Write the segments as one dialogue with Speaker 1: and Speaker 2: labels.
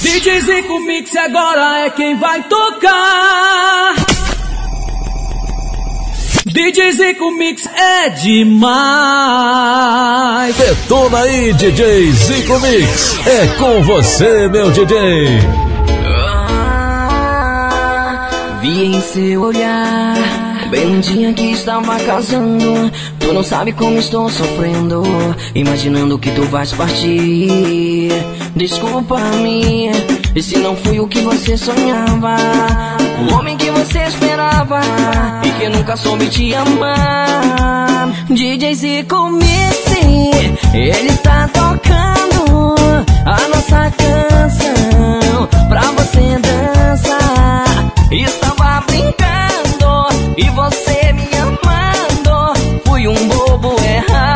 Speaker 1: DJ Zico Mix agora é quem vai tocar. DJ Zico Mix é demais.
Speaker 2: Detona aí, DJ Zico Mix. É com você, meu DJ.
Speaker 3: Ah, vi em seu olhar. Bem um dia que estava casando Tu não sabe como estou sofrendo Imaginando que tu vais partir. Desculpa-me se não fui o que você sonhava O homem que você esperava E que nunca soube te amar. DJ Zico Mix Ele tá tocando A nossa canção Pra você dançar. Estava brincando E você me amando. Fui um bobo errado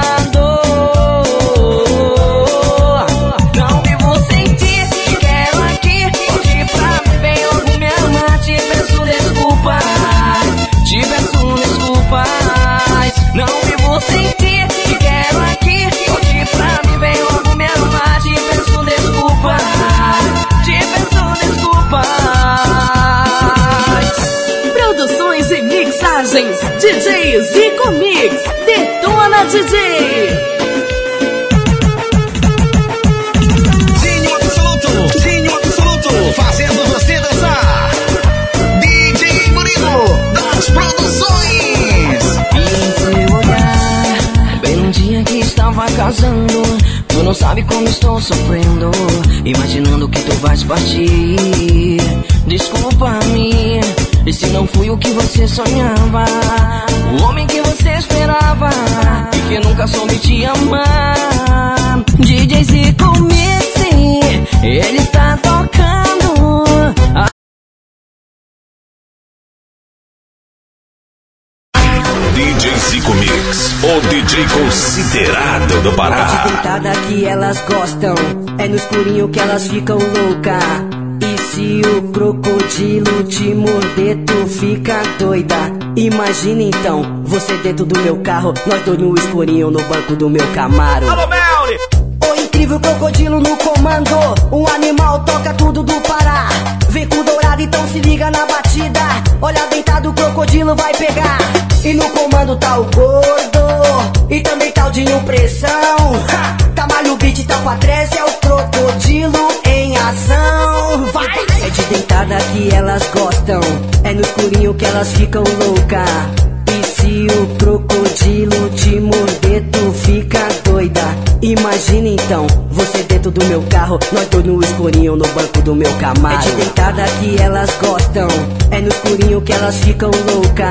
Speaker 4: Mix Detona DJ
Speaker 5: Zinho absoluto, Zinho absoluto, fazendo você dançar. DJ Murilo das produções.
Speaker 3: em seu olhar Bem um dia que estava casando Tu não sabe como estou sofrendo Imaginando que tu vais partir Desculpa-me E se não fui o que você sonhava O homem que você esperava E que nunca soube te amar DJ Zico Mix Ele tá tocando a
Speaker 2: DJ Zico Mix, o DJ considerado do Pará.
Speaker 3: deitada que elas gostam. É no escurinho que elas ficam louca. Se o crocodilo te morder, tu fica doida. Imagina então, você dentro do meu carro, nós dois no escurinho no banco do meu Camaro.
Speaker 5: Alô, Melly!
Speaker 3: O incrível crocodilo no comando. Um animal toca tudo do Pará. Vem com dourado, então se liga na batida. Olha deitado, o crocodilo vai pegar. E no comando tá o gordo. E também tá o Dinho Pressão. Ha! Tamalho beat, tá com a 13, é o crocodilo em ação. Vai! É de deitada que elas gostam. É no escurinho que elas ficam louca. E se o crocodilo te morder, tu fica doida. Imagina então, você dentro do meu carro, nós dois no escurinho no banco do meu Camaro. É de deitada que elas gostam, é no escurinho que elas ficam louca.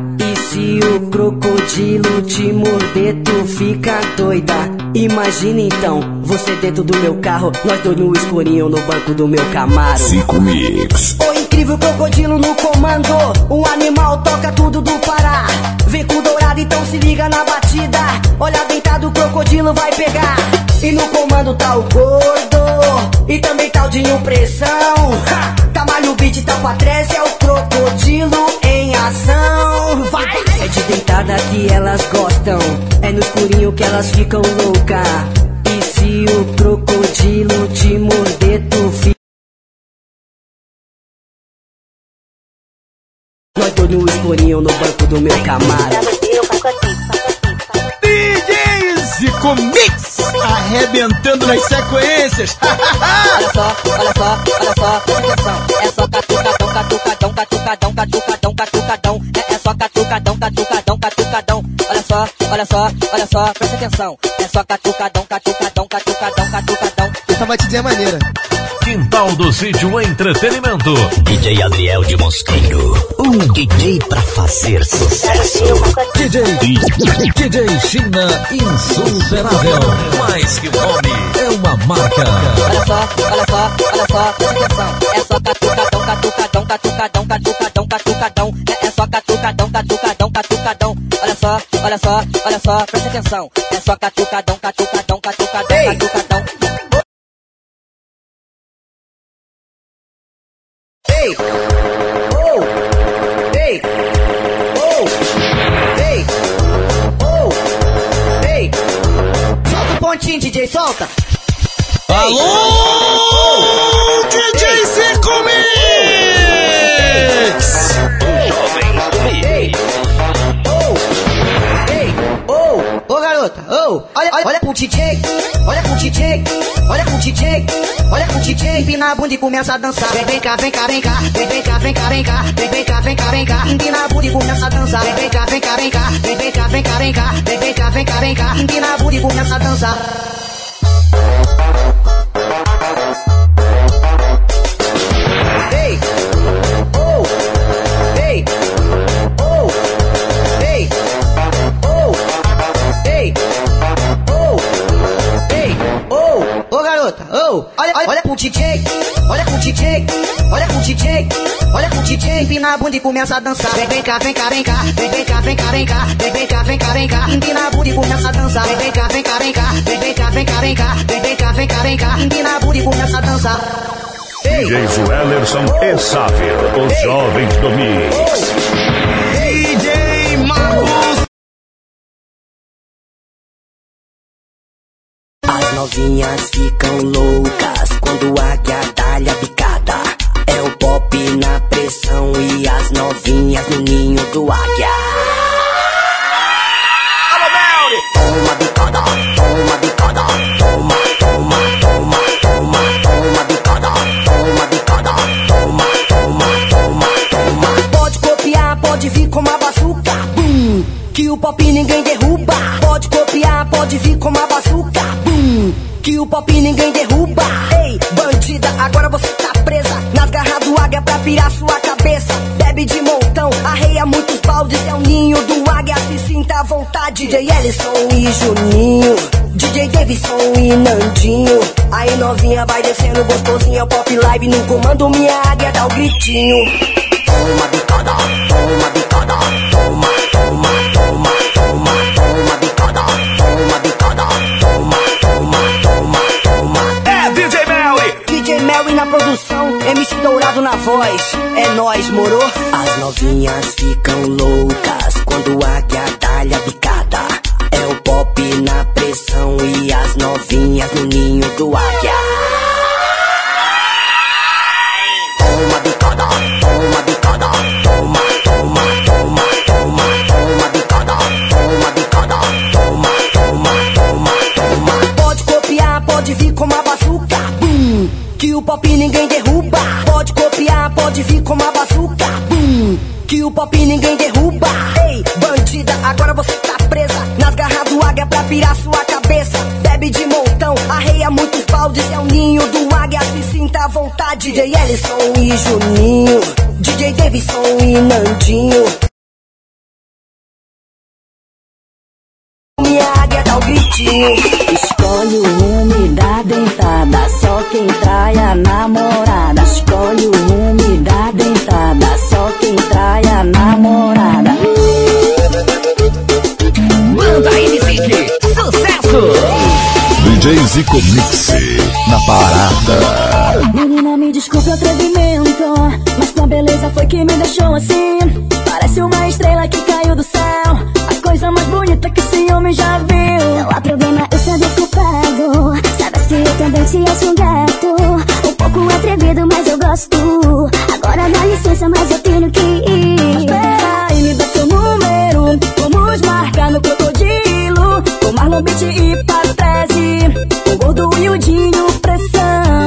Speaker 3: Se o crocodilo te morder, tu fica doida. Imagina então, você dentro do meu carro, nós dois no escurinho no banco do meu Camaro.
Speaker 2: Zico Mix.
Speaker 3: O incrível crocodilo no comando. Um animal toca tudo do Pará. Vem com dourado, então se liga na batida. Olha deitado, o crocodilo vai pegar. E no comando tá o gordo. E também tá o Dinho Pressão. Ha! Tamalho beat, tá com a 13, é o crocodilo em ação. Vai! É de deitada que elas gostam. É no escurinho que elas ficam louca. E se o crocodilo te morder, tu fica. Nós dois no escurinho no banco do meu Camaro.
Speaker 5: DJ Zico Mix, arrebentando nas sequências.
Speaker 3: Olha só, olha só, olha só, presta atenção. É só catucadão, catucadão, catucadão, catucadão. É, é só catucadão, catucadão, catucadão. Olha só, olha só, olha só, presta atenção. É só catucadão, catucadão, catucadão, catucadão.
Speaker 5: Essa batidinha é maneira.
Speaker 2: Quintal do Sítio Entretenimento.
Speaker 6: DJ Adriel de Mosqueiro, um DJ pra fazer sucesso.
Speaker 2: DJ, DJ China Insuperável. Mais que nome, é uma marca.
Speaker 3: Olha só, olha só, olha só, presta atenção. É só catucadão, catucadão, catucadão, catucadão. É, é só catucadão, catucadão, catucadão. Olha
Speaker 7: só, olha só, olha só, presta atenção. É só catucadão, catucadão, catucadão,
Speaker 8: Ei.
Speaker 7: catucadão.
Speaker 8: Ei! Oh! Ei! Oh! Ei! Oh! Ei! Solta o pontinho, DJ, solta!
Speaker 9: Alô, DJ Zico
Speaker 8: Oh! Olha, olha, olha pro DJ! Olha pro DJ! Olha pro DJ! Olha pro DJ! Empina a bunda e começa a dançar. Vem, vem cá, vem cá, vem cá. Vem, vem cá, vem cá, vem cá. Vem, vem cá, vem cá, vem cá. Empina a bunda e começa a dançar. Vem, vem cá, vem cá, vem cá. Vem, vem cá, vem cá, vem cá. Vem, vem cá, vem cá, vem cá. Empina a bunda e começa a dançar. Oh! Olha, olha, olha pro DJ! Olha pro DJ! Olha pro DJ! Olha pro DJ! Empina a bunda e começa a dançar. Vem, vem cá, vem cá, vem cá. Vem, vem cá, vem cá, vem cá. Vem, vem cá, vem cá, vem cá. Empina a bunda e começa a dançar. Vem, vem cá, vem cá, vem cá. Vem, vem cá, vem cá, vem cá. Vem, vem cá, vem cá, vem cá. Empina a bunda e começa a dançar.
Speaker 10: DJs Wellerson e Sávio, os jovens do Mix.
Speaker 8: Novinhas ficam loucas quando a águia dá-lhe a picada. É o pop na pressão e as novinhas no ninho do águia. Toma bicada, toma bicada, toma, toma, toma, toma, toma bicada, toma bicada, toma, toma, toma, toma. Pode copiar, pode vir com uma bazuca, bum, que o pop ninguém derruba. Pode copiar, pode vir com uma bazuca, que o pop ninguém derruba. Ei, bandida, agora você tá presa nas garras do águia pra pirar sua cabeça. Bebe de montão, arreia muitos baldes, é o ninho do águia, se sinta à vontade. DJ Ellison e Juninho, DJ Davidson e Nandinho. Aí novinha vai descendo gostosinha, pop live no comando, minha águia dá o gritinho. Toma bicada, toma bicada, toma, MC Dourado na voz. É nós, moro? As novinhas ficam loucas quando a águia dá-lhe a picada. É o pop na pressão e as novinhas no ninho do águia. DJ Ellison e Juninho, DJ Davidson e Nandinho. Minha águia dá o gritinho.
Speaker 11: Escolhe o rumo da dentada, só quem trai a namorada. Escolhe o rumo da dentada, só quem trai a namorada.
Speaker 1: Manda NSYNC, sucesso!
Speaker 2: DJ Zico Mix na parada.
Speaker 11: Desculpe o atrevimento, mas tua beleza foi que me deixou assim. Parece uma estrela que caiu do céu, a coisa mais bonita que esse homem já viu. Não há problema, eu sou desculpado. Sabe que eu também te acho um gato. Um pouco atrevido, mas eu gosto. Agora dá licença, mas eu tenho que ir. Mas peraí, me dá seu número. Vamos marcar no crocodilo. Com Marlon Beach e Patrese. O gordo e o Dinho pressão.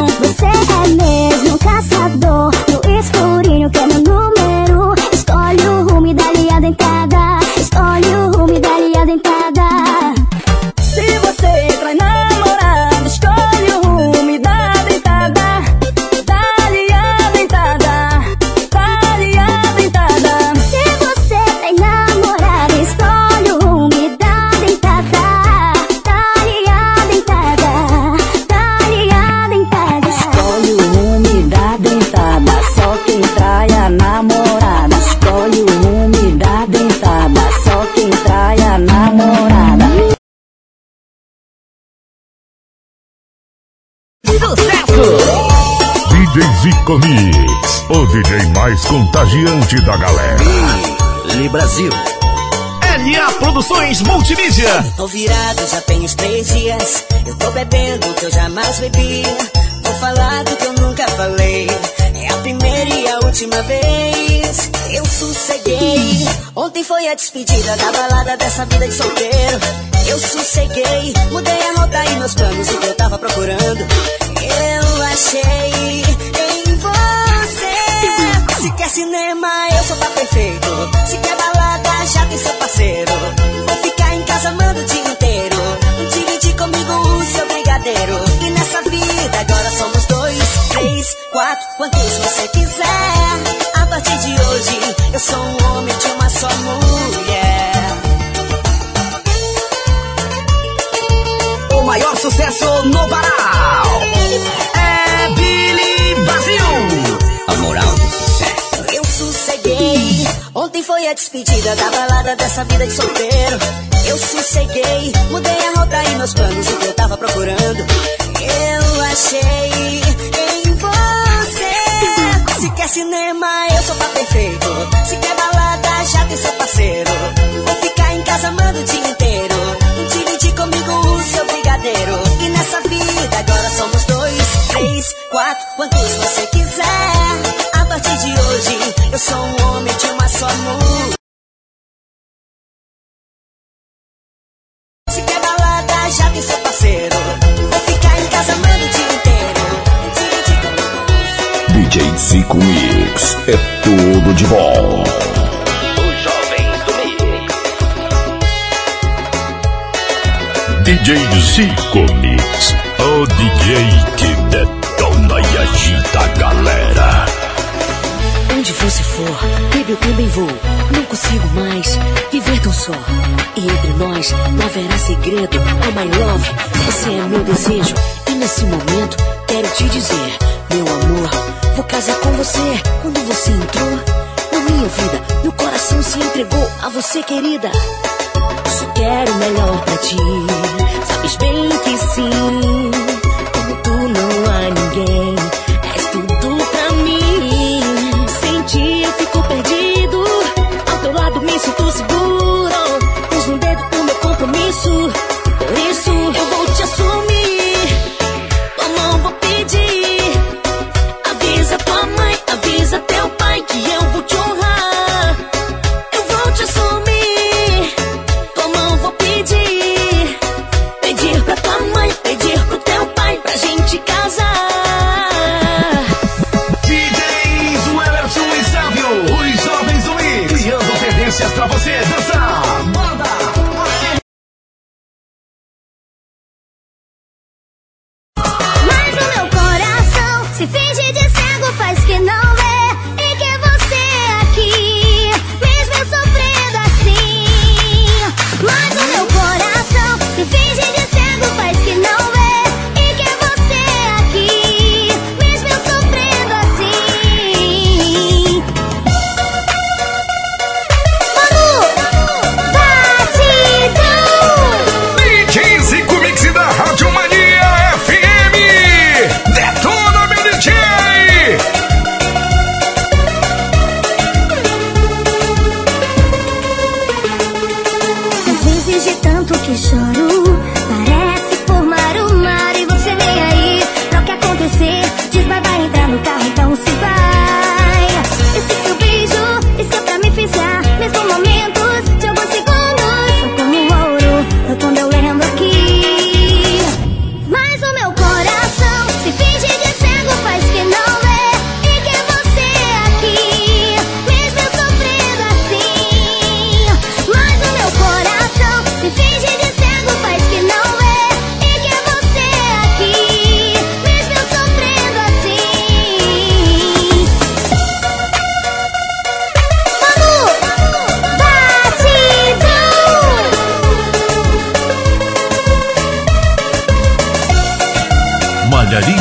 Speaker 11: Você é mesmo caçador. No escurinho que é meu número.
Speaker 12: Zico Mix, o DJ mais contagiante da galera.
Speaker 6: Billy Brasil.
Speaker 10: LA Produções Multimídia.
Speaker 8: Tô virado, já tem uns três dias. Eu tô bebendo o que eu jamais bebi. Vou falar do que eu nunca falei. É a primeira e a última vez. Eu sosseguei. Ontem foi a despedida da balada dessa vida de solteiro. Eu sosseguei. Mudei a rota e meus planos, o que eu tava procurando. Eu achei quer cinema, eu sou pra perfeito. Se quer balada, já tem seu parceiro. Vou ficar em casa amando o dia inteiro. Dividir comigo o seu brigadeiro. E nessa vida agora somos dois, três, quatro, quantos você quiser. A partir de hoje, eu sou um homem de uma só mulher.
Speaker 5: O maior sucesso no Pará é Billy Brasil.
Speaker 6: A
Speaker 8: sosseguei. Ontem foi a despedida da balada dessa vida de solteiro. Eu sosseguei. Mudei a rota e meus planos, o que eu tava procurando. Eu achei em você. Se quer cinema, eu sou pra perfeito. Se quer balada, já tem seu parceiro. Vou ficar em casa amando o dia inteiro. Dividir comigo o seu brigadeiro. E nessa vida agora somos dois, três, quatro, quantos você quiser. De hoje, eu sou um homem de uma só mulher. Se quer balada, já tem seu parceiro. Vou ficar em casa amando o dia inteiro.
Speaker 12: DJ Zico Mix, é tudo de bom.
Speaker 6: Os jovens do Mix.
Speaker 12: DJ Zico Mix, o DJ que detona
Speaker 13: Onde você for, baby, eu também vou. Não consigo mais viver tão só. E entre nós não haverá segredo. Oh my love, você é meu desejo. E nesse momento quero te dizer, meu amor, vou casar com você. Quando você entrou na minha vida, meu coração se entregou a você, querida. Só quero o melhor pra ti. Sabes bem que sim. Como tu não há ninguém. Teu lado me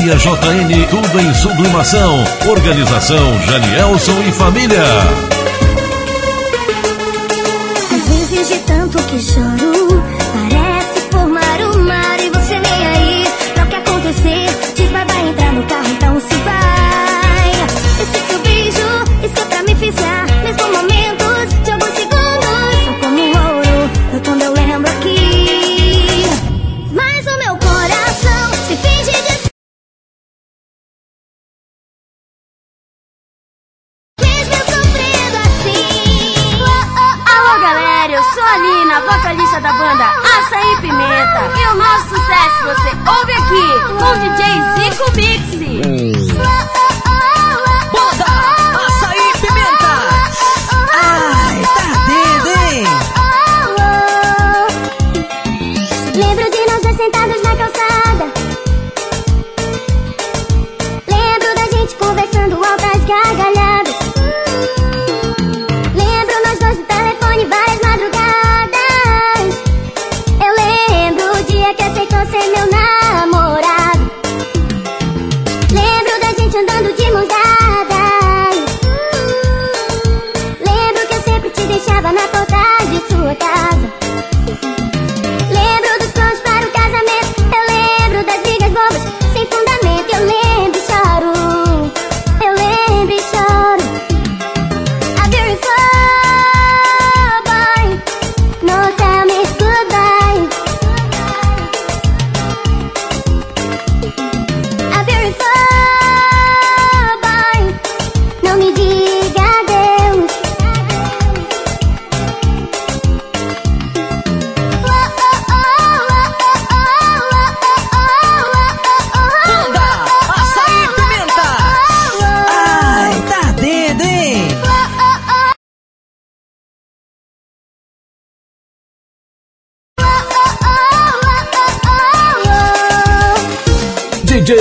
Speaker 12: Malharia JN, tudo em sublimação. Organização Janielson e Família.
Speaker 14: Às vezes de tanto que choro,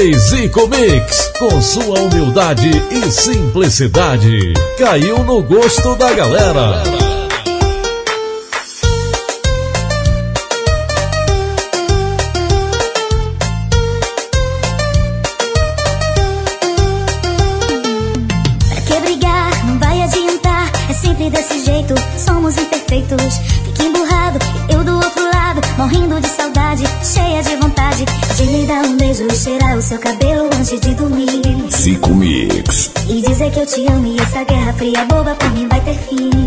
Speaker 14: DJ
Speaker 2: Zico Mix, com sua humildade e simplicidade, caiu no gosto da galera.
Speaker 11: eu te amo e essa guerra fria. Boba pra mim vai ter fim.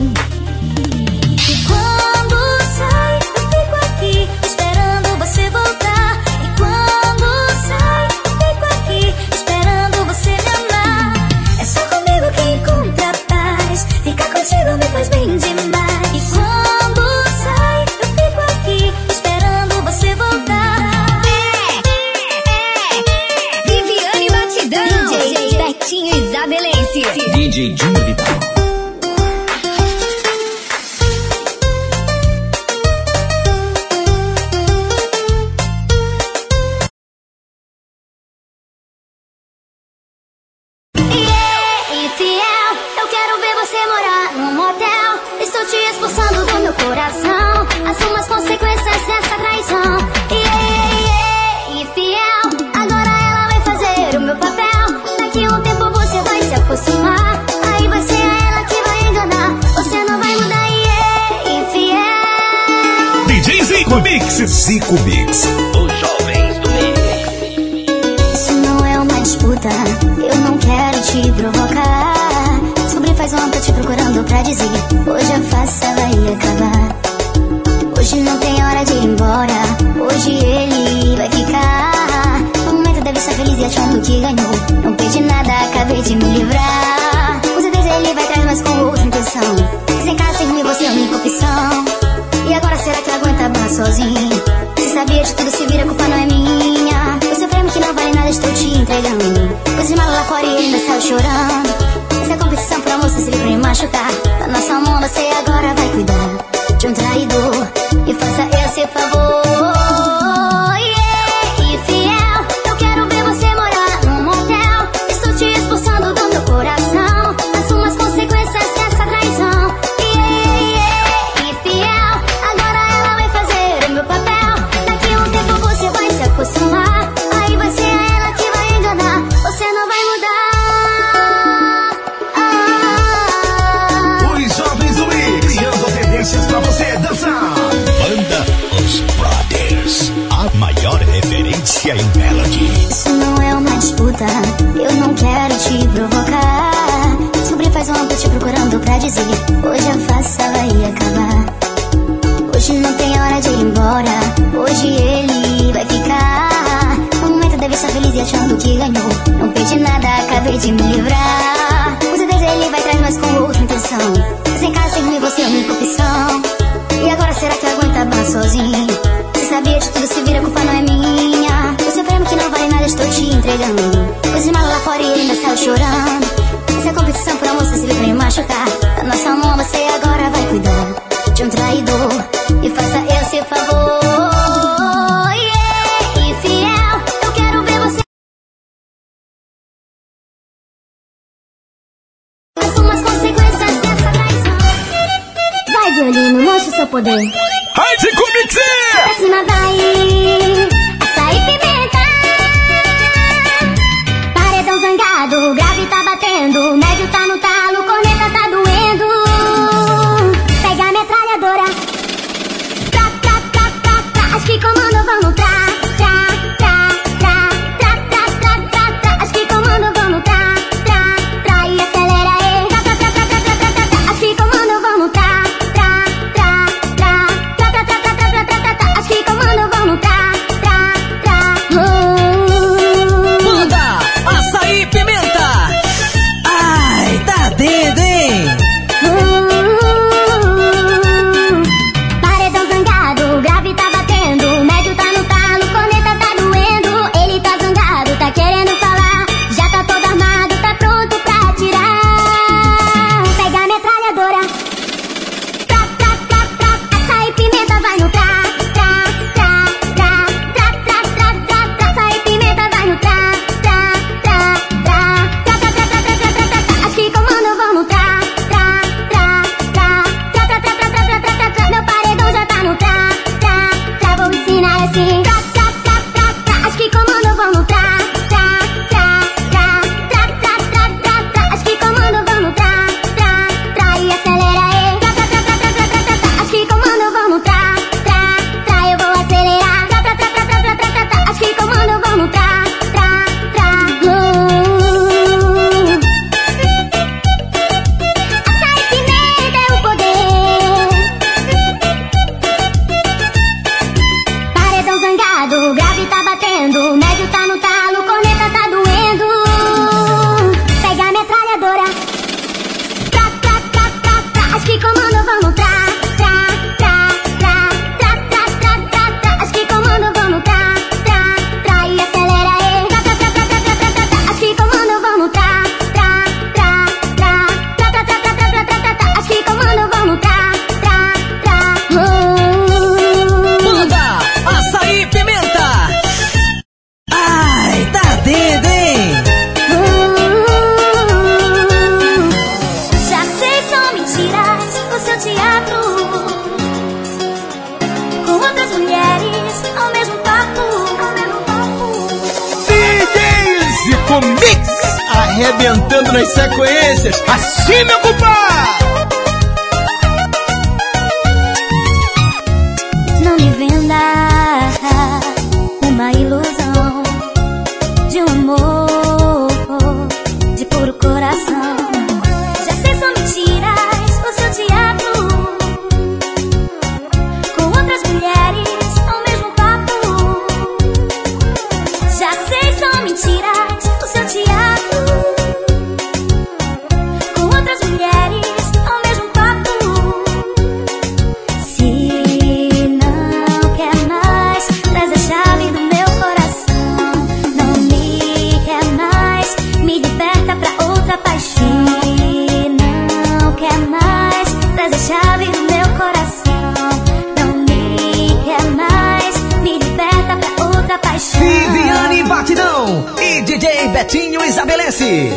Speaker 15: Betinho
Speaker 1: estabelece.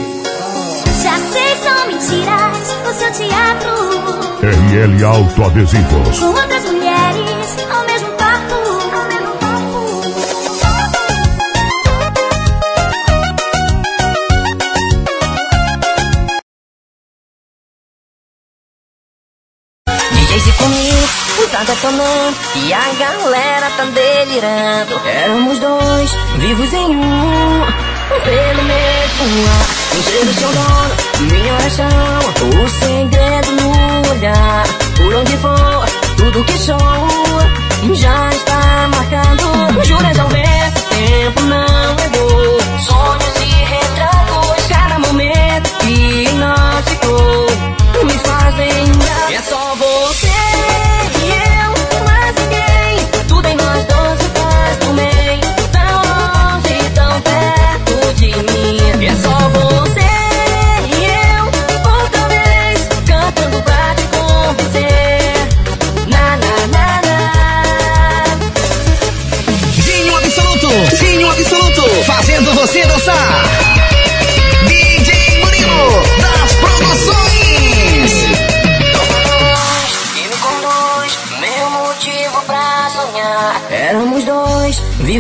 Speaker 14: Já sei, são mentiras o seu teatro.
Speaker 12: RL Autoadesivos.
Speaker 14: Com outras mulheres ao mesmo papo. Ao mesmo papo.
Speaker 13: DJ se comigo tá detonando é e a galera tá delirando. Éramos dois, vivos em um. Pelo mesmo ar, não sei do seu dono, minha oração, o segredo no olhar. Por onde for, tudo que sou já está marcado. Jura ao ver, tempo não é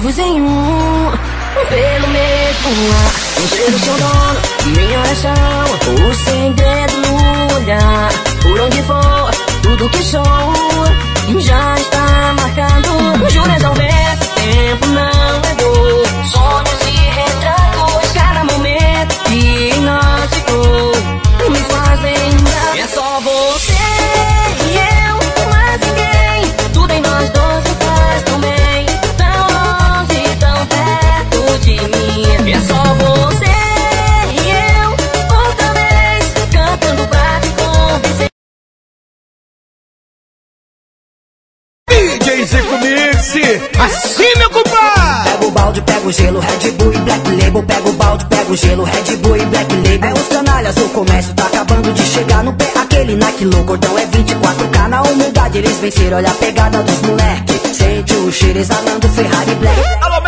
Speaker 13: vivos em um, pelo mesmo ar. Um ser o seu dono, minha oração, o segredo no olhar. Por onde for, tudo que sou já está marcado. Juras ao ver, tempo não levou. Sonhos e retratos, cada momento que nós É só você e eu, outra vez, cantando pra te convencer.
Speaker 14: DJ Zico Mix, assim meu compadre!
Speaker 8: Pega o balde, pega o gelo, Red Bull e Black Label. Pega o balde, pega o gelo, Red Bull e Black Label. É os canalhas, o comércio tá acabando de chegar no pé. Aquele Nike low, cordão é 24K. Na humildade eles venceram, olha a pegada dos moleque. Sente o cheiro exalando Ferrari Black.
Speaker 14: Alô!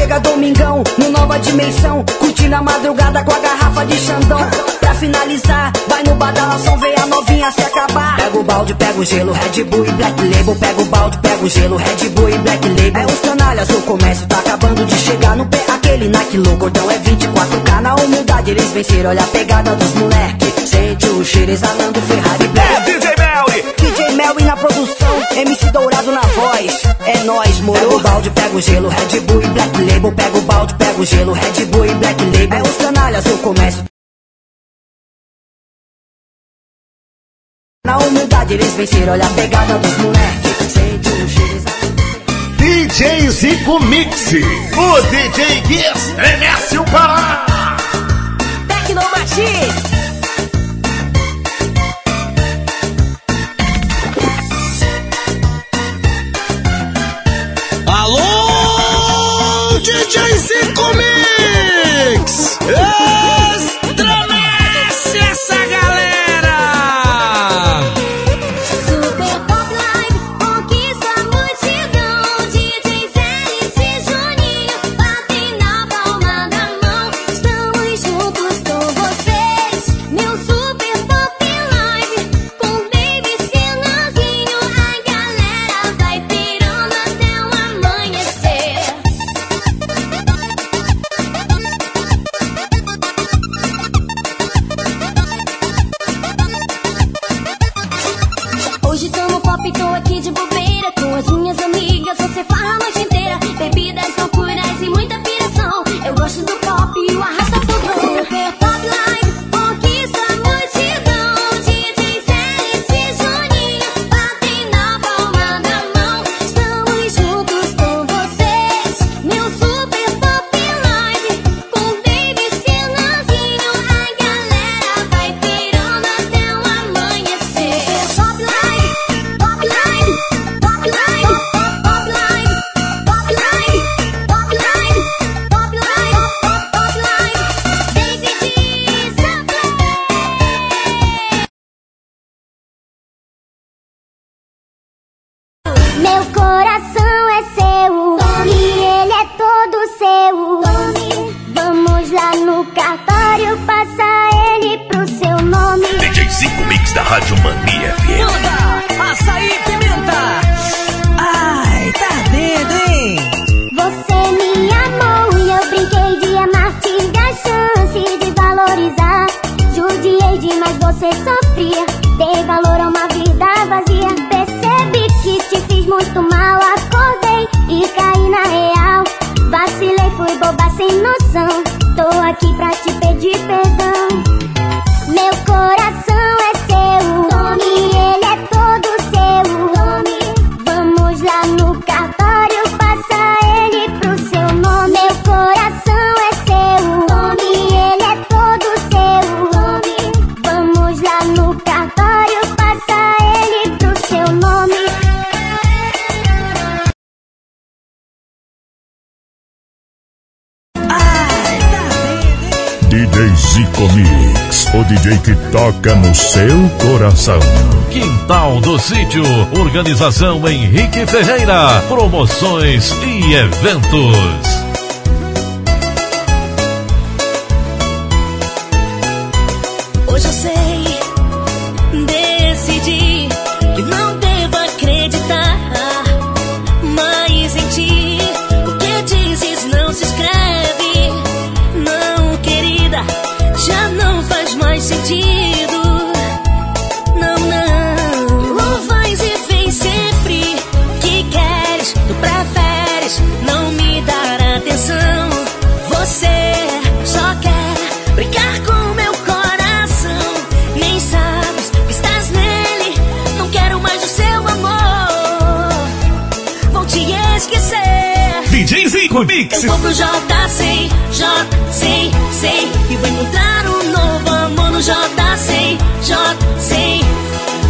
Speaker 8: Chega domingão, no nova dimensão. Curtindo a madrugada com a garrafa de Xandão. Pra finalizar, vai no badalação, vê a novinha se acabar. Pega o balde, pega o gelo, Red Bull e Black Label. Pega o balde, pega o gelo, Red Bull e Black Label. É os canalhas, o comércio tá acabando de chegar no pé. Aquele Nike low, cordão é 24K. Na humildade eles venceram, olha a pegada dos moleque. Sente o cheiro exalando Ferrari Black.
Speaker 14: É DJ
Speaker 8: MC Dourado na voz. É nóis, moro. Pega o balde, pega o gelo, Red Bull e Black Label. Pega o balde, pega o gelo, Red Bull e Black Label. É os canalhas, o comércio. Na humildade eles venceram, olha a pegada dos moleque. Sente o cheiro.
Speaker 16: DJ Zico Mix, o DJ que estremece o Pará.
Speaker 17: Tecnomachie.
Speaker 14: DJ Zico Mix! Estremece
Speaker 18: do
Speaker 2: Sítio. Organização Henrique Ferreira. Promoções e eventos.
Speaker 14: no Mix. Eu vou pro J100, J100, 100 e vou encontrar um novo amor no J100, J100.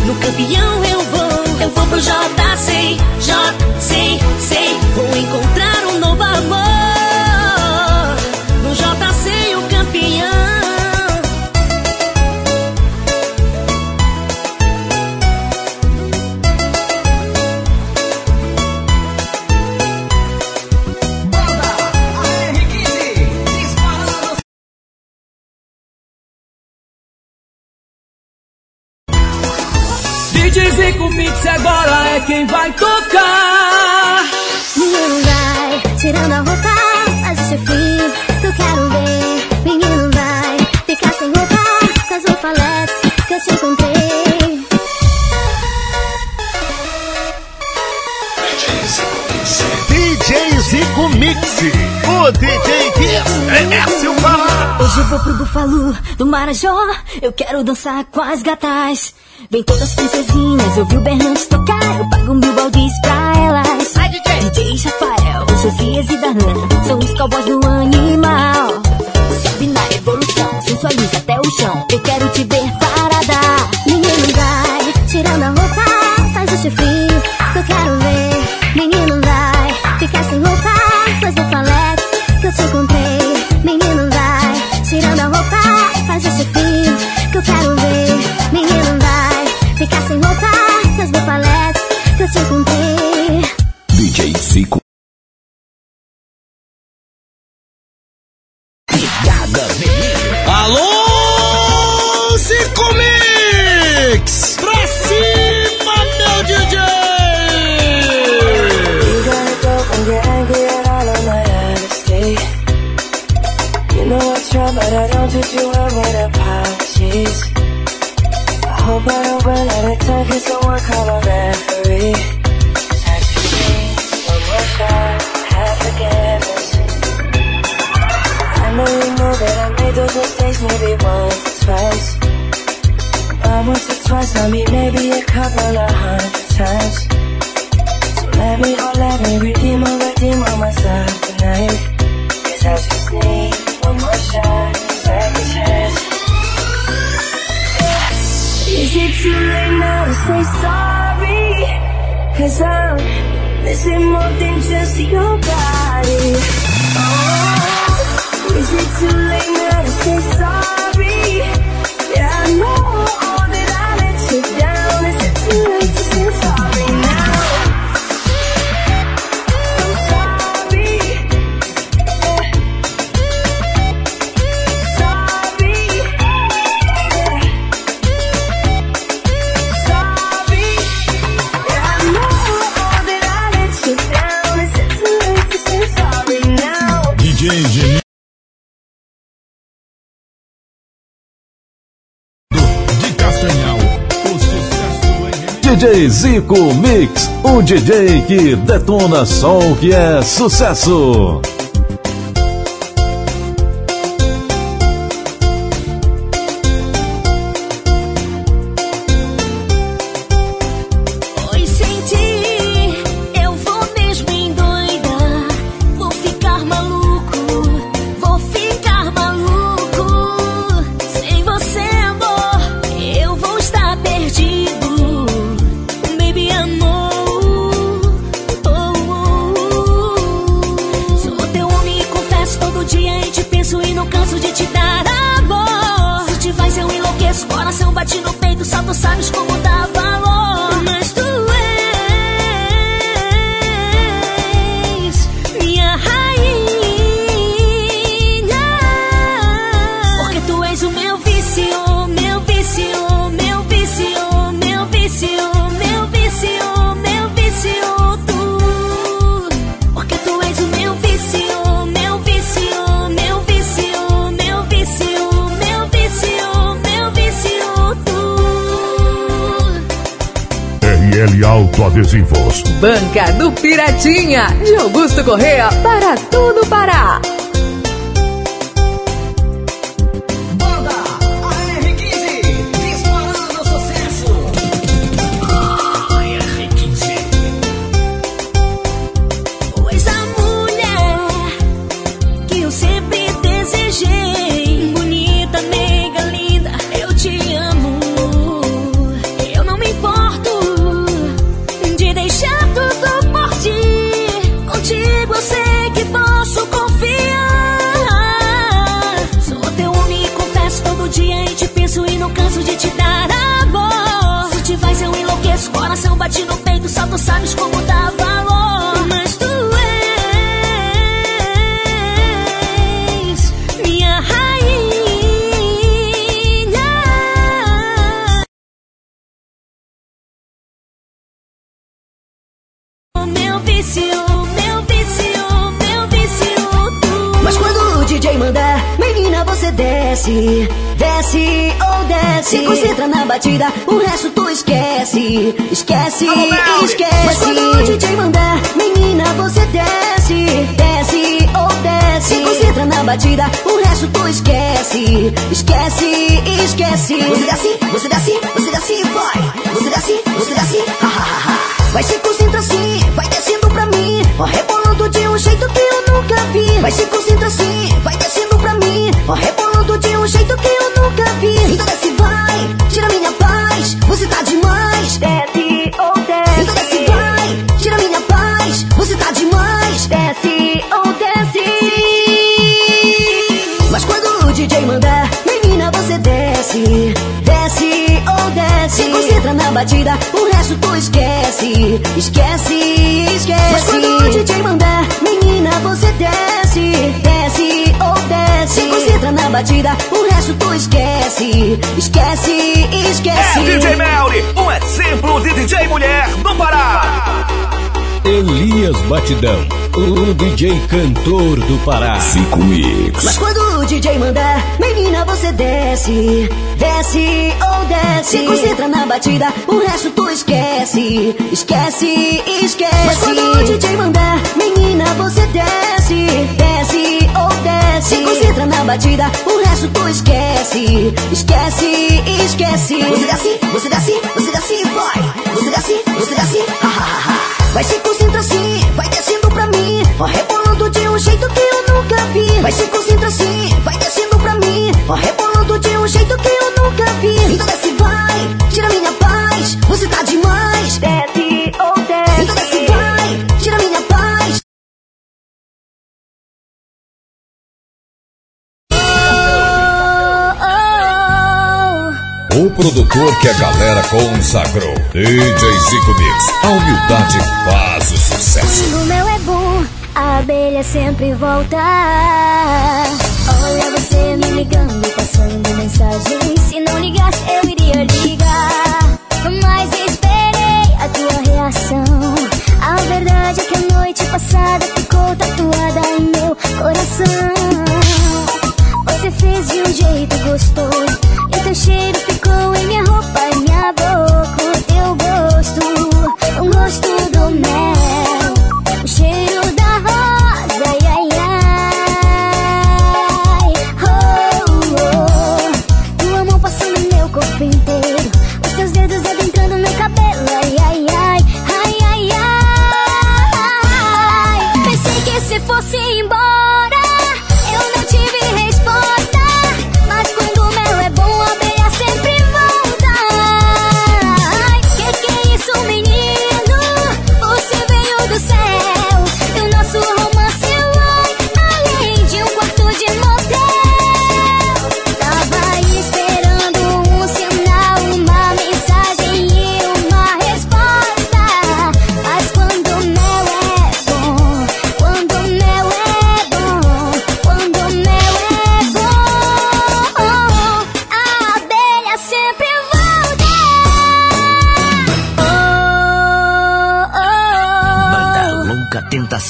Speaker 14: No campeão eu vou, eu vou pro J100.
Speaker 13: pro Bufalu, do Marajó. Eu quero dançar com as gatas. Vem todas princesinhas, eu vi o Bernantes tocar. Eu pago mil baldes pra elas.
Speaker 19: Ai, DJ!
Speaker 13: DJ seus Josias e Darlan são os cowboys do animal. Sobe na evolução, sensualiza até o chão. Eu quero te ver
Speaker 2: Zico Mix, o DJ que detona som que é sucesso.
Speaker 12: RL Autoadesivos.
Speaker 13: Banca do Piratinha, de Augusto Correia, para tudo Pará.
Speaker 8: Batida, o resto tu esquece, esquece, esquece. Mas quando o DJ mandar, menina, você desce, desce ou desce. Se concentra na batida, o resto tu esquece, esquece, esquece. Você desce, você desce, você desce, vai. Você desce, você desce, ha ha ha ha. Vai se concentra assim, vai descendo pra mim, ó, rebolando de um jeito que eu nunca vi. Vai se concentra assim, vai descendo pra mim, ó, rebolando de um jeito que eu Batida, o resto tu esquece, esquece, esquece. Mas quando o DJ mandar, menina, você desce, desce ou desce. Se concentra na batida, o resto tu esquece, esquece, esquece.
Speaker 10: É DJ Melly, um exemplo de DJ mulher do Pará.
Speaker 2: Elias Batidão, o DJ cantor do Pará. Fico Mix.
Speaker 8: Mas quando o DJ mandar, menina, você desce, desce ou desce. Se concentra na batida, o resto tu esquece, esquece, esquece. Mas quando o DJ mandar, menina, você desce, desce ou desce. Se concentra na batida, o resto tu esquece, esquece, esquece. Você desce, você desce, você desce, vai. Você desce, você desce. Vai se concentra assim, vai descendo pra mim, ó, rebolando de um jeito que eu nunca vi. Vai se concentra assim, vai descendo pra mim, ó, rebolando de um jeito que eu
Speaker 2: produtor que a galera consagrou. DJ Zico Mix. A humildade faz o sucesso.
Speaker 14: O meu é bom, a abelha sempre volta. Olha você me ligando, passando mensagem. Se não ligasse, eu iria ligar. Mas esperei a tua reação. A verdade é que a noite passada ficou tatuada em meu coração. Você fez de um jeito gostoso. E teu cheiro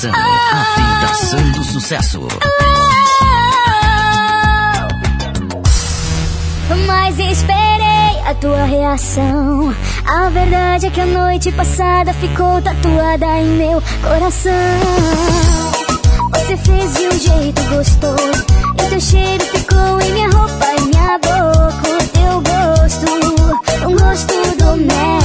Speaker 14: sensação, a tentação sendo sucesso.
Speaker 11: Mas esperei a tua reação. A verdade é que a noite passada ficou tatuada em meu coração. Você fez de um jeito gostoso. E teu cheiro ficou em minha roupa, e minha boca. O teu gosto, um gosto do mel.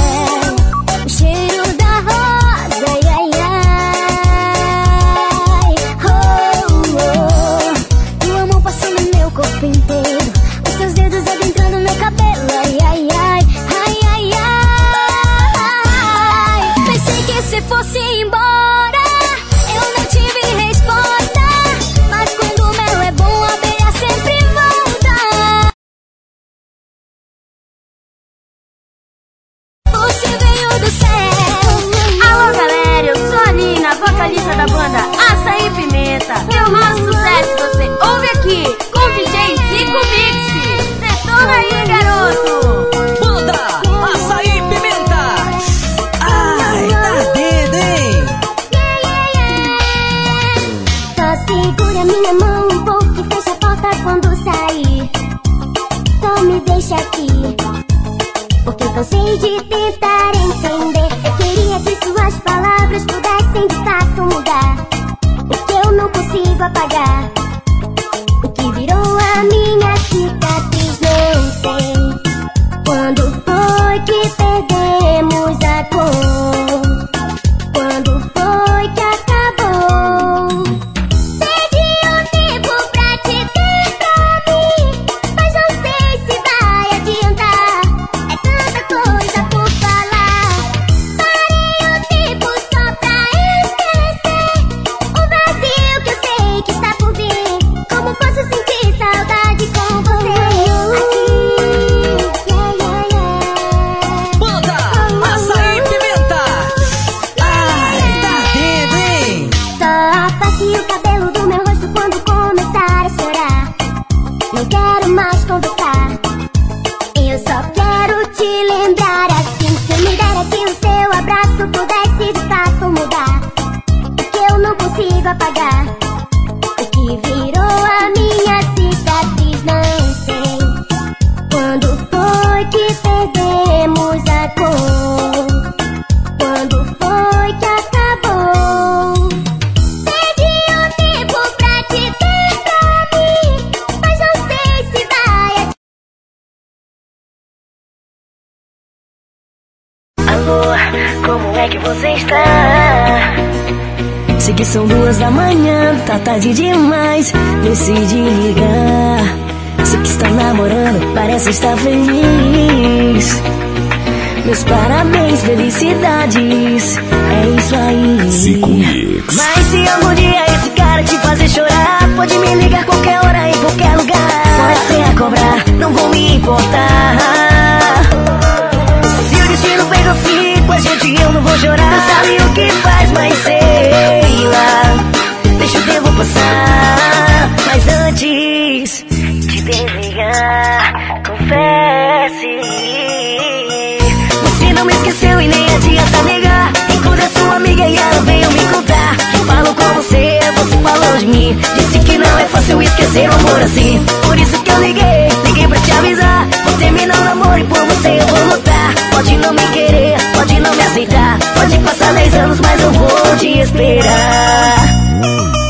Speaker 11: mim.
Speaker 13: Disse que não é fácil esquecer o amor assim. Por isso que eu liguei, liguei pra te avisar. Vou terminar o namoro e por você eu vou lutar. Pode não me querer, pode não me aceitar. Pode passar 10 anos, mas eu vou te esperar.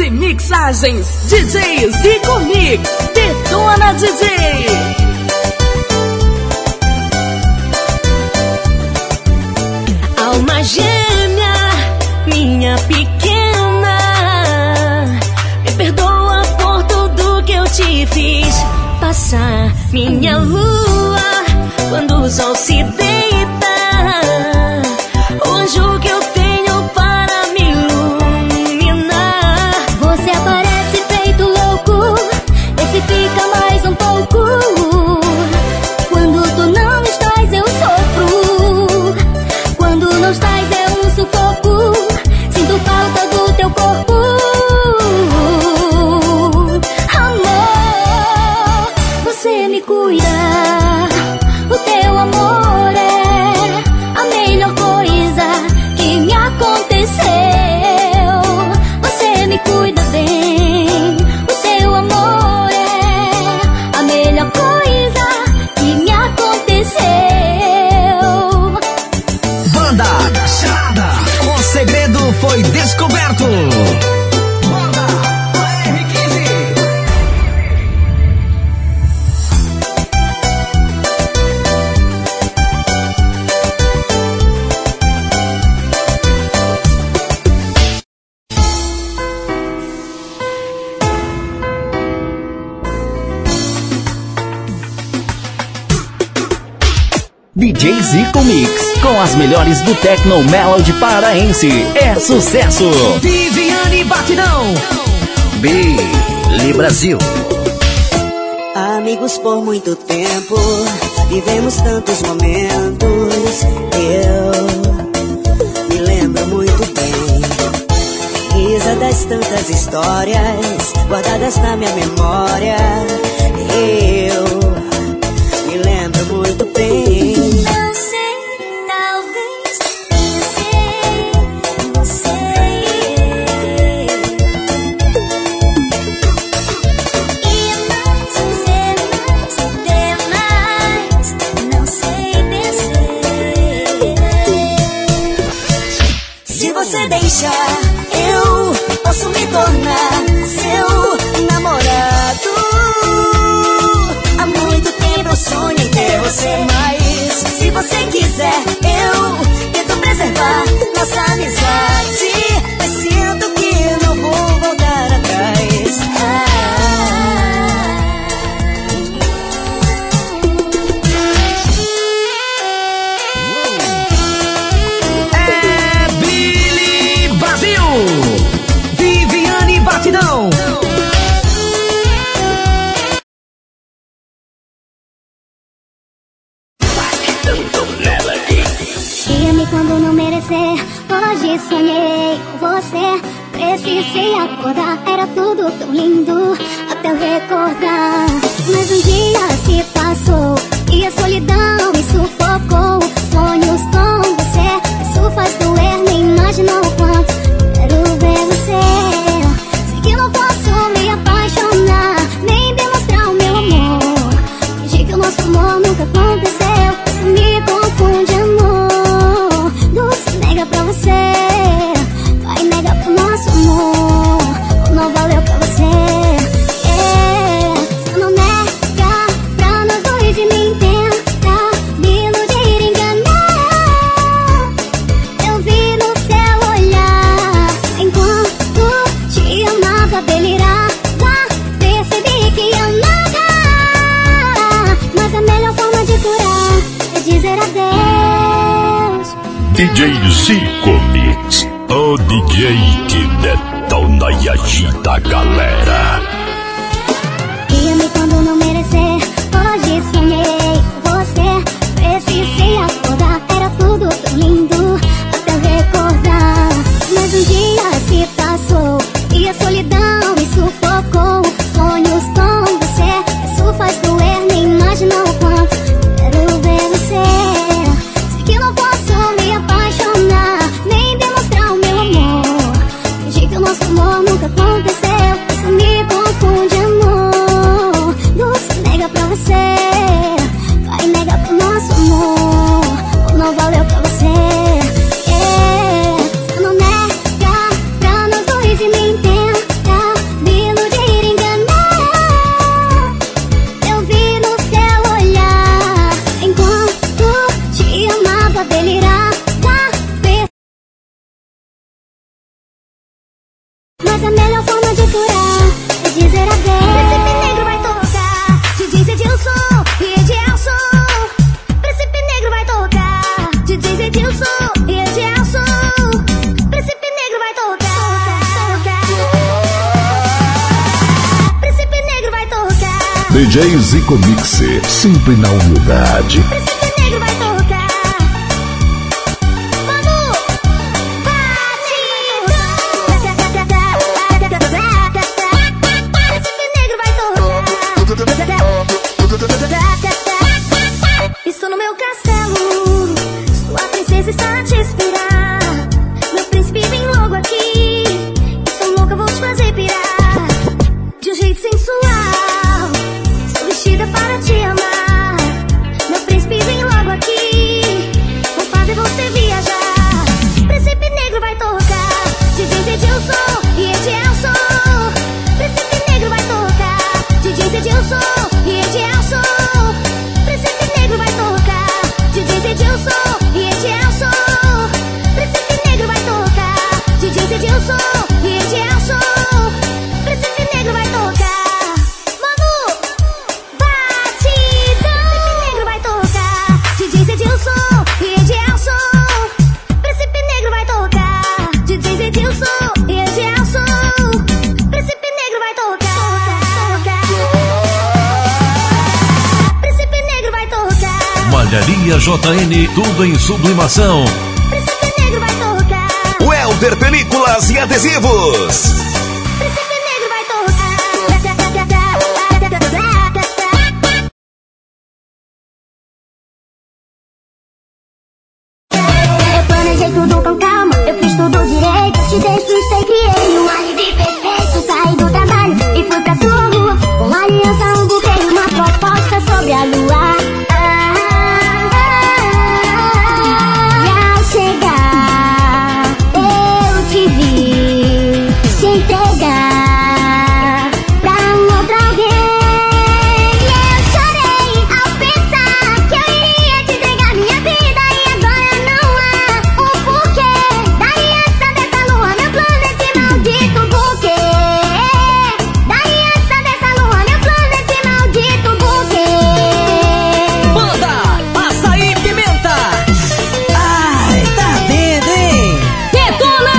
Speaker 1: E mixagens, DJ Zico Mix, Detona DJ.
Speaker 13: Alma gêmea, minha pequena, me perdoa por tudo que eu te fiz passar. Minha lua, quando o sol se
Speaker 6: melhores do Tecno Melody paraense. É sucesso!
Speaker 5: Viviane Batidão!
Speaker 6: Billy Brasil.
Speaker 14: Amigos por muito tempo, vivemos tantos momentos. Eu me lembro muito bem. Risa das tantas histórias guardadas na minha memória. Eu me lembro muito bem. mas se você quiser, eu tento preservar nossa amizade.
Speaker 12: quando não merecer. Hoje sonhei com você. Precisei acordar, era tudo tão lindo até eu recordar. Mas um dia se passou e a solidão me sufocou. Sonhos com você, isso faz doer, nem imaginou o quanto. Quero ver você. Sei que não posso me apaixonar, nem demonstrar o meu amor. Fingir que o nosso amor nunca aconteceu. ser.
Speaker 11: DJ Zico Mix, o DJ que detona e agita a galera.
Speaker 12: DJ
Speaker 11: Zico Mixer, sempre na humildade.
Speaker 2: Sublimação.
Speaker 11: Welder Películas e Adesivos.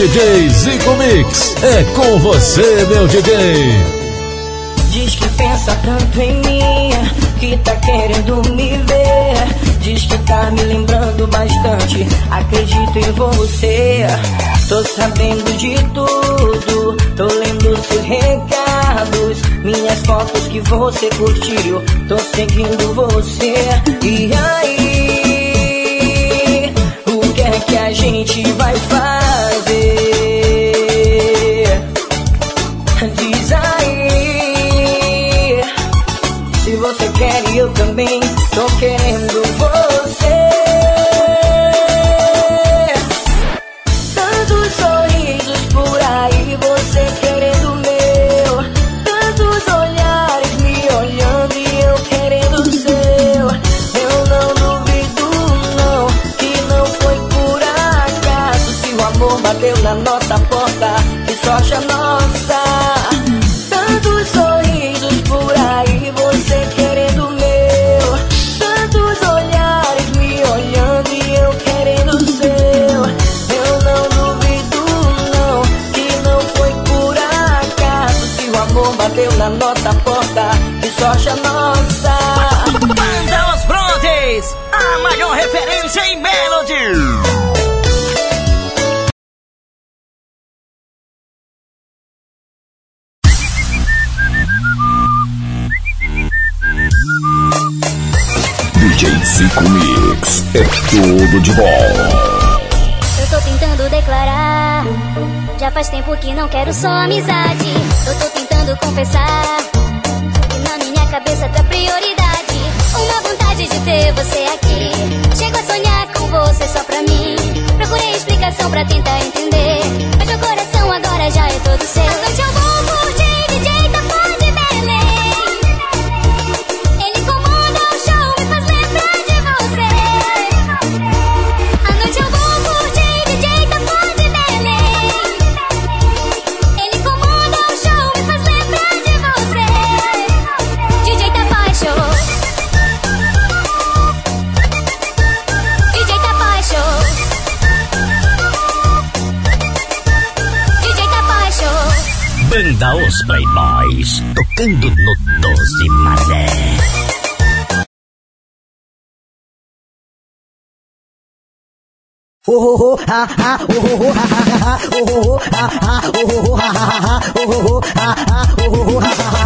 Speaker 2: DJ Zico Mix. É com você, meu DJ.
Speaker 3: Diz que pensa tanto em mim que tá querendo me ver. Diz que tá me lembrando bastante. Acredito em você. Tô sabendo de tudo. Tô lendo seus recados. Minhas fotos que você curtiu. Tô seguindo você. E aí? O que é que a gente vai fazer? Bateu na nossa porta, que sorte a nossa.
Speaker 6: Banda Os Brothers, a maior referência em Melody.
Speaker 2: DJ Zico Mix é tudo de bom.
Speaker 14: Eu tô tentando declarar. Já faz tempo que não quero só amizade. Eu tô tentando confessar. Que na minha cabeça tá prioridade. Uma vontade de ter você aqui. Chego a sonhar com você só pra mim. Procurei explicação pra tentar entender. Mas meu coração agora já é todo seu. A noite eu vou
Speaker 12: os Playboys, tocando no 12 Mazé.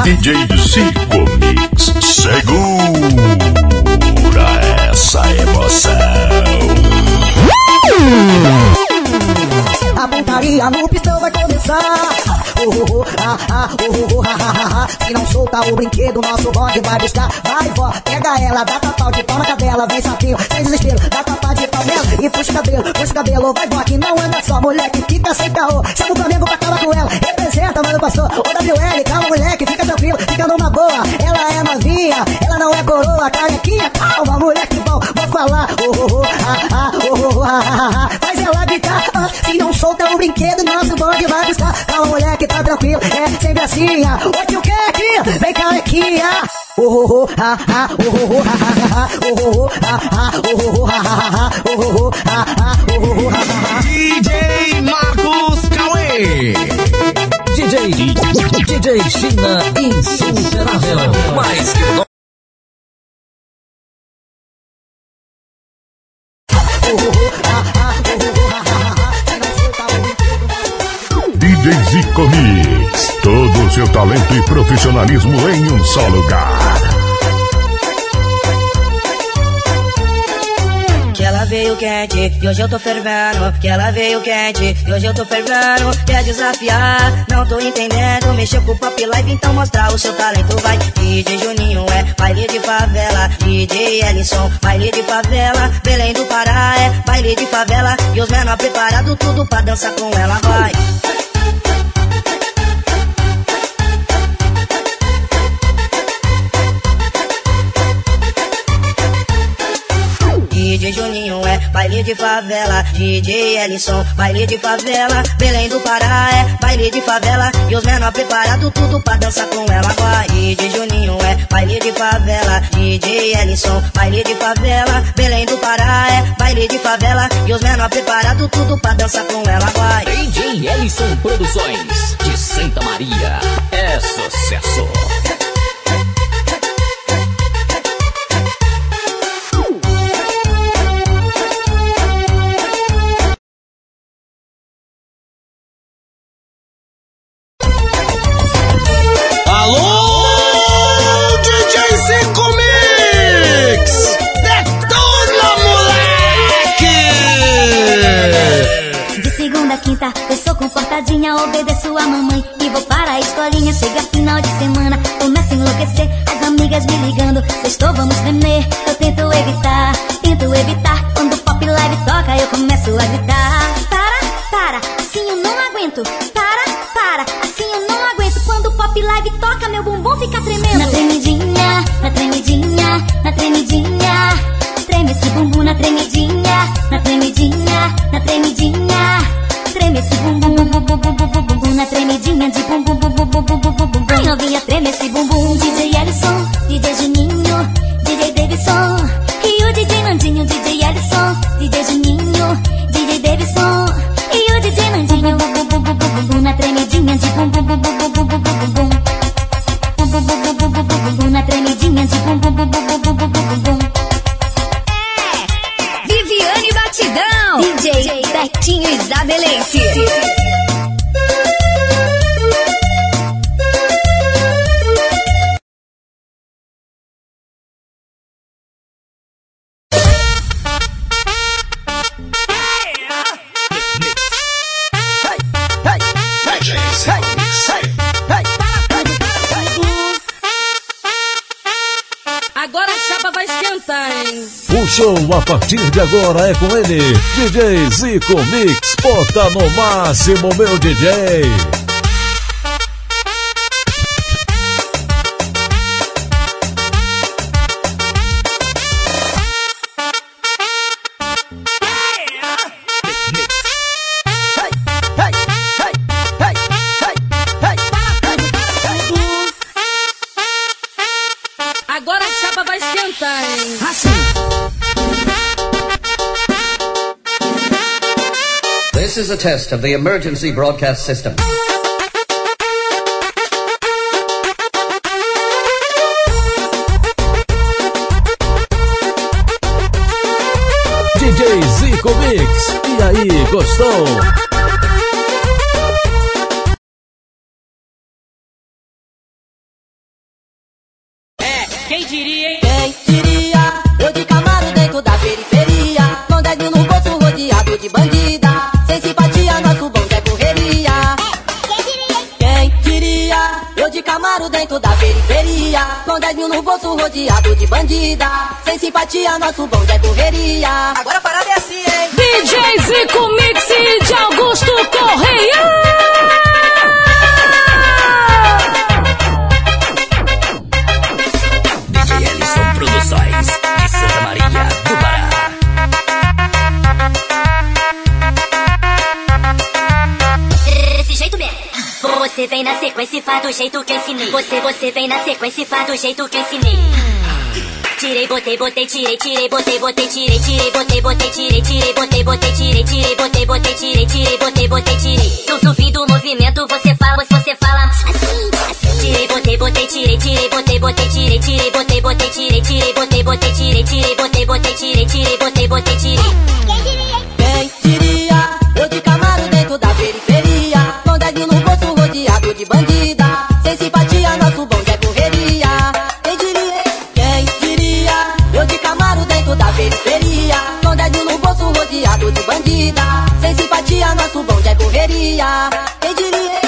Speaker 12: DJ Zico Mix, segura essa emoção.
Speaker 20: A putaria no pistão vai começar. Oh, oh, oh, ah, ah, oh, oh, ah, ah, ah, Se não solta o brinquedo, nosso bonde vai buscar. Vai, vó, pega ela, dá tapau de pau na cadela. Vem sapinho, sem desespero, dá tapa de pau nela. E puxa o cabelo, puxa o cabelo. Vai, vó, que não anda só, moleque, fica sem caô. Chama o Flamengo pra acabar com ela. Representa, mano, pastor. O WL, calma, moleque, fica tranquilo, fica numa boa. Ela é novinha, ela não é coroa, carequinha. Calma, moleque bom, vou falar. Oh, oh, oh, ah, ah, oh, oh, ah, ah, ah. Faz ela gritar, ah, se não solta o brinquedo, nosso bonde vai buscar. Calma, moleque, tá tranquilo, é sem gracinha. O que o que aqui? Vem carequinha. Oh, oh, oh, ah, ah, oh, oh, ah, ah, ah, oh, oh, ah, ah, oh, oh, ah, ah, ah, oh, oh, ah, ah, oh, oh, oh, ah, ah, ah.
Speaker 5: DJ Marcos Cauê.
Speaker 2: DJ, DJ China insuperável. Mais que o
Speaker 21: DJ Zico. Todo o seu talento e profissionalismo em um só lugar.
Speaker 22: Que ela veio quente e hoje eu tô fervendo. Que ela veio quente e hoje eu tô fervendo. Quer desafiar? Não tô entendendo. Mexeu com o pop live, então mostrar o seu talento. Vai, DJ Juninho é baile de favela. DJ Ellison, baile de favela. Belém do Pará é baile de favela. E os menor preparado tudo pra dançar com ela. Vai. DJ Juninho é baile de favela, DJ Ellison, baile de favela, Belém do Pará é baile de favela, e os menor preparado tudo pra dançar com ela. Vai, DJ Juninho é baile de favela, DJ Ellison, baile de favela, Belém do Pará é baile de favela, e os menor preparado tudo pra dançar com ela. Vai.
Speaker 6: DJ Ellison Produções de Santa Maria. É sucesso.
Speaker 14: De segunda a quinta, eu sou comportadinha, obedeço a mamãe e vou para a escolinha. Chega final de semana, começo a enlouquecer, as amigas me ligando, sextou, vamos tremer. Eu tento evitar, tento evitar, quando o pop live toca, eu começo a gritar. Para, para, assim eu não aguento. Para, para, assim eu não aguento. Quando o pop live toca, meu bumbum fica tremendo. Na tremidinha, na tremidinha, na tremidinha. Treme esse bumbum na tremidinha, na tremidinha, na tremidinha. Treme esse bumbum, bumbum, bumbum, bumbum, bumbum, na tremidinha de bumbum, bumbum, bumbum, bumbum, bumbum. Ai, novinha, treme esse bumbum. DJ Ellison, DJ Juninho, DJ Davidson. E o DJ Nandinho,
Speaker 2: agora
Speaker 9: é com ele, DJ Zico Mix. Bota no máximo, meu DJ.
Speaker 23: is a test of the emergency broadcast system.
Speaker 8: DJ Zico Mix. E aí, gostou?
Speaker 24: Jeito que ensinei. Você, você vem na sequência e faz do jeito que ensinei. Tirei, botei, botei, tirei, tirei, botei, botei, tirei, tirei, botei, botei, tirei, tirei, botei, botei, tirei, tirei, botei, botei, tirei, tirei, botei, botei, tirei. No fim do movimento você fala, você fala assim, assim. Tirei, botei, botei, tirei, tirei, botei, botei, tirei, tirei, botei, botei, tirei, tirei, botei, botei, tirei, tirei, botei, botei, tirei, tirei, botei, botei, tirei.
Speaker 25: Quem diria? Eu de Camaro dentro da periferia. Com no bolso rodeado de bandida. Correria. Quem diria?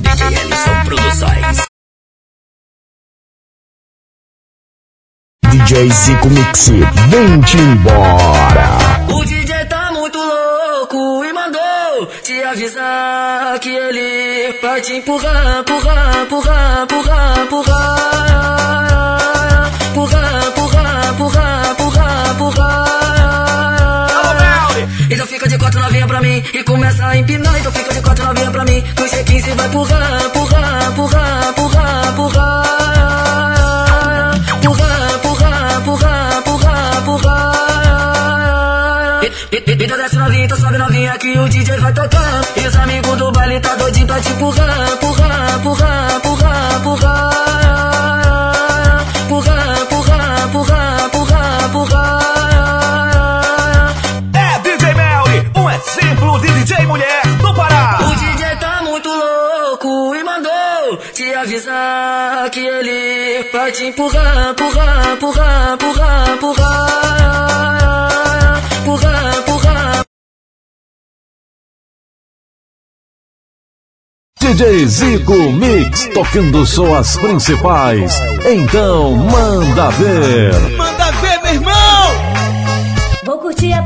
Speaker 6: DJ Produções.
Speaker 26: DJ Zico Mix, vem-te embora.
Speaker 3: Avisar que ele vai te empurrar, empurrar, empurrar, empurrar, empurrar. Empurrar, empurrar, empurrar, empurrar, empurrar. Então fica de quatro novinha pra mim e começa a empinar. Então fica de quatro novinha pra mim. No G15 vai empurrar, empurrar, empurrar, empurrar, empurrar. Empurrar, E- e- e- Então desce novinha, então sobe novinha que o DJ vai tocar. E os amigos do baile tá doidinho pra te empurrar, empurrar, empurrar, empurrar, empurrar. Empurrar, empurrar, empurrar, empurrar, empurrar.
Speaker 10: É DJ Melly, um exemplo de DJ mulher do Pará.
Speaker 3: O DJ tá muito louco e mandou te avisar que ele vai te empurrar, empurrar, empurrar, empurrar. Empurrar, empurrar.
Speaker 8: DJ Zico Mix, tocando só as principais. Então, manda ver.
Speaker 5: Manda ver, meu irmão!
Speaker 14: Vou curtir a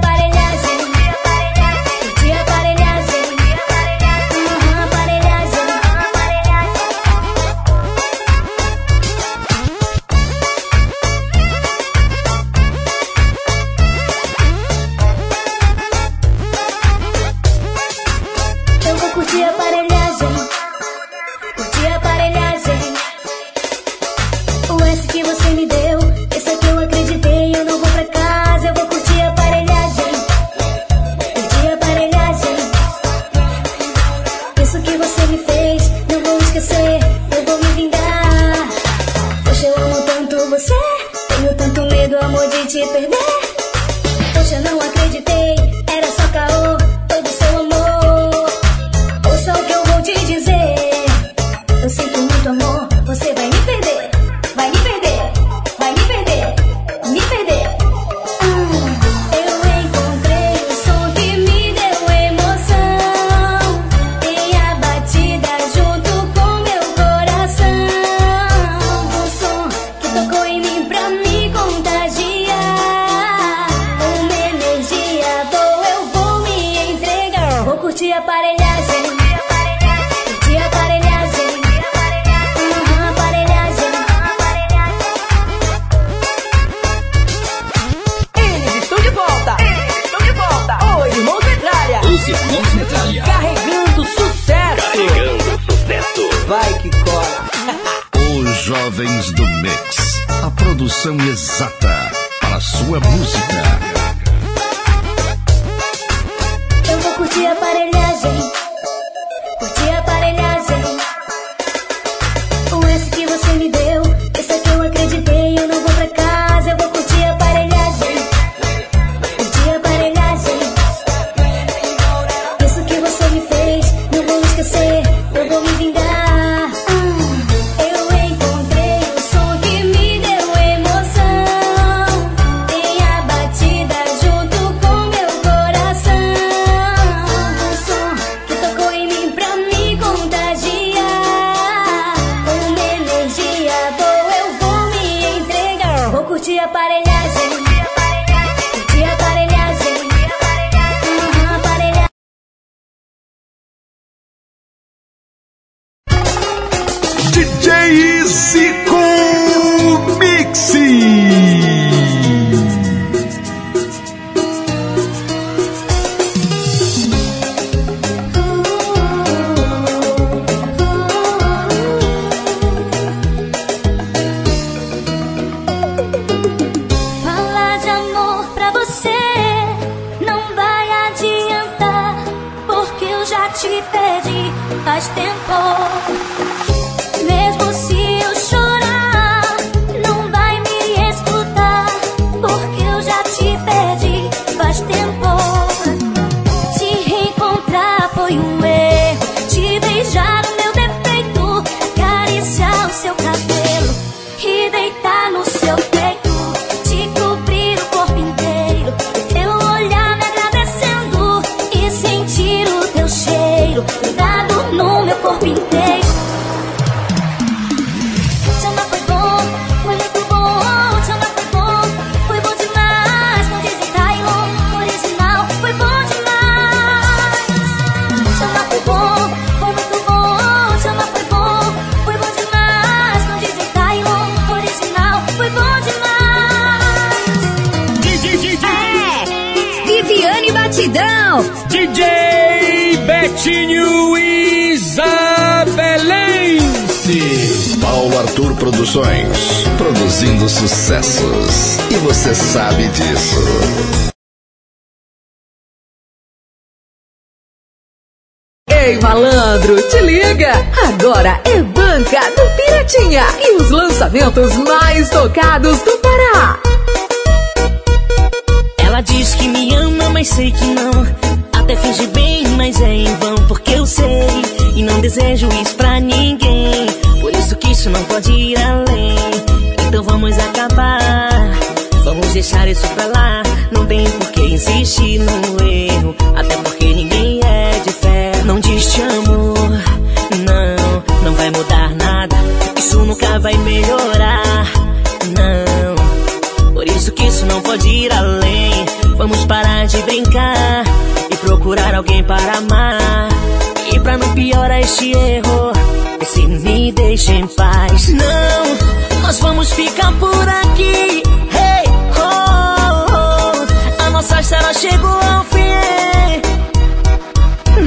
Speaker 13: piorar este erro, vê se me deixa em paz. Não, nós vamos ficar por aqui. Hey, oh, oh, a nossa história chegou ao fim.